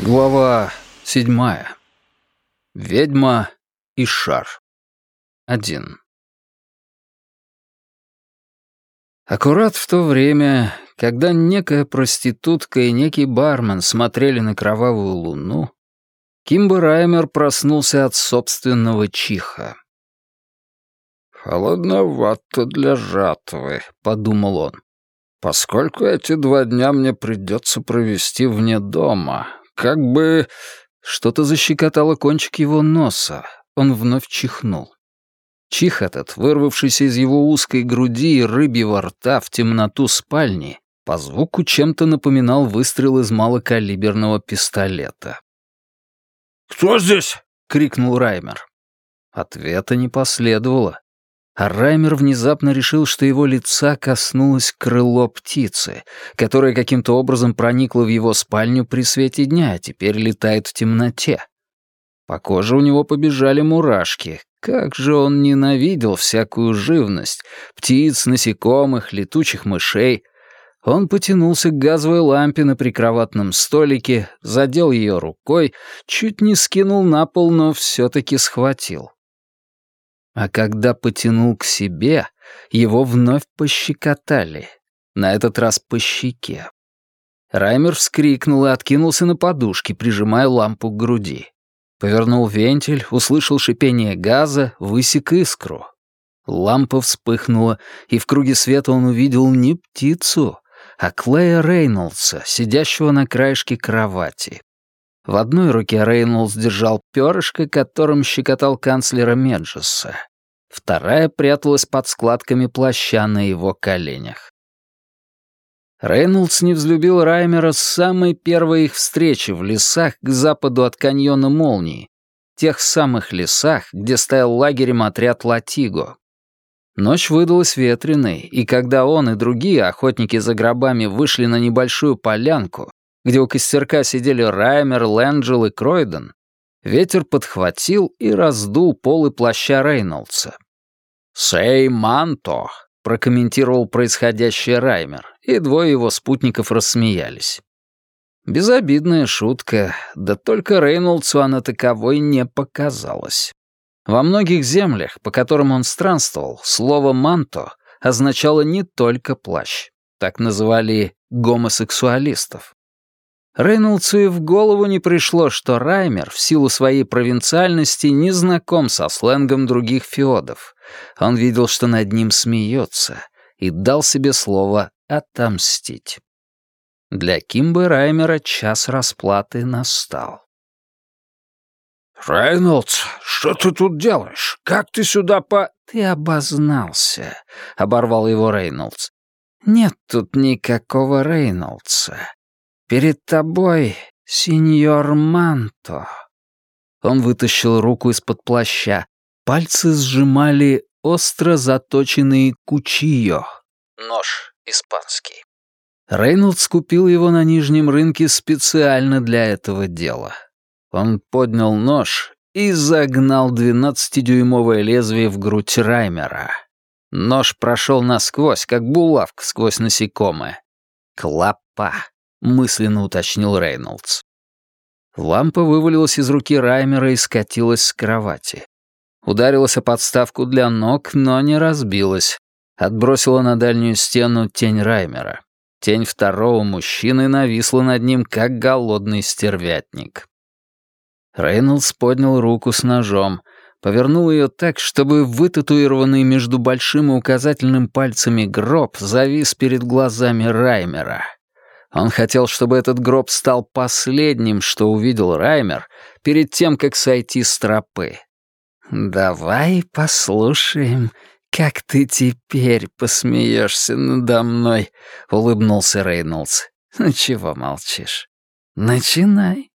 Глава седьмая. Ведьма и шар. Один. Аккурат в то время, когда некая проститутка и некий бармен смотрели на кровавую луну, Кимбо Раймер проснулся от собственного чиха. «Холодновато для жатвы», — подумал он, «поскольку эти два дня мне придется провести вне дома, как бы...» Что-то защекотало кончик его носа. Он вновь чихнул. Чих этот, вырвавшийся из его узкой груди и рыбьего рта в темноту спальни, по звуку чем-то напоминал выстрел из малокалиберного пистолета. «Кто здесь?» — крикнул Раймер. Ответа не последовало. А Раймер внезапно решил, что его лица коснулось крыло птицы, которая каким-то образом проникла в его спальню при свете дня, а теперь летает в темноте. По коже у него побежали мурашки. Как же он ненавидел всякую живность, птиц, насекомых, летучих мышей. Он потянулся к газовой лампе на прикроватном столике, задел ее рукой, чуть не скинул на пол, но все-таки схватил. А когда потянул к себе, его вновь пощекотали. На этот раз по щеке. Раймер вскрикнул и откинулся на подушки, прижимая лампу к груди. Повернул вентиль, услышал шипение газа, высек искру. Лампа вспыхнула, и в круге света он увидел не птицу, а Клея Рейнольдса, сидящего на краешке кровати. В одной руке Рейнольдс держал перышко, которым щекотал канцлера Меджеса. Вторая пряталась под складками плаща на его коленях. Рейнольдс не взлюбил Раймера с самой первой их встречи в лесах к западу от каньона Молнии, тех самых лесах, где стоял лагерем отряд Латиго. Ночь выдалась ветреной, и когда он и другие охотники за гробами вышли на небольшую полянку, где у костерка сидели Раймер, Лэнджел и Кройден, ветер подхватил и раздул полы плаща Рейнольдса. «Сей манто», — прокомментировал происходящее Раймер, и двое его спутников рассмеялись. Безобидная шутка, да только Рейнольдсу она таковой не показалась. Во многих землях, по которым он странствовал, слово «манто» означало не только плащ. Так называли гомосексуалистов. Рейнольдсу и в голову не пришло, что Раймер, в силу своей провинциальности, не знаком со сленгом других феодов. Он видел, что над ним смеется, и дал себе слово «отомстить». Для Кимбы Раймера час расплаты настал. «Рейнольдс, что ты тут делаешь? Как ты сюда по...» «Ты обознался», — оборвал его Рейнольдс. «Нет тут никакого Рейнольдса. Перед тобой сеньор Манто». Он вытащил руку из-под плаща. Пальцы сжимали остро заточенный кучио. Нож испанский. Рейнольдс купил его на нижнем рынке специально для этого дела. Он поднял нож и загнал двенадцатидюймовое лезвие в грудь Раймера. Нож прошел насквозь, как булавка сквозь насекомое. «Клопа», — мысленно уточнил Рейнольдс. Лампа вывалилась из руки Раймера и скатилась с кровати. Ударилась о подставку для ног, но не разбилась. Отбросила на дальнюю стену тень Раймера. Тень второго мужчины нависла над ним, как голодный стервятник. Рейнольдс поднял руку с ножом, повернул ее так, чтобы вытатуированный между большим и указательным пальцами гроб завис перед глазами Раймера. Он хотел, чтобы этот гроб стал последним, что увидел Раймер, перед тем, как сойти с тропы. «Давай послушаем, как ты теперь посмеешься надо мной», — улыбнулся Рейнольдс. «Ну чего молчишь? Начинай».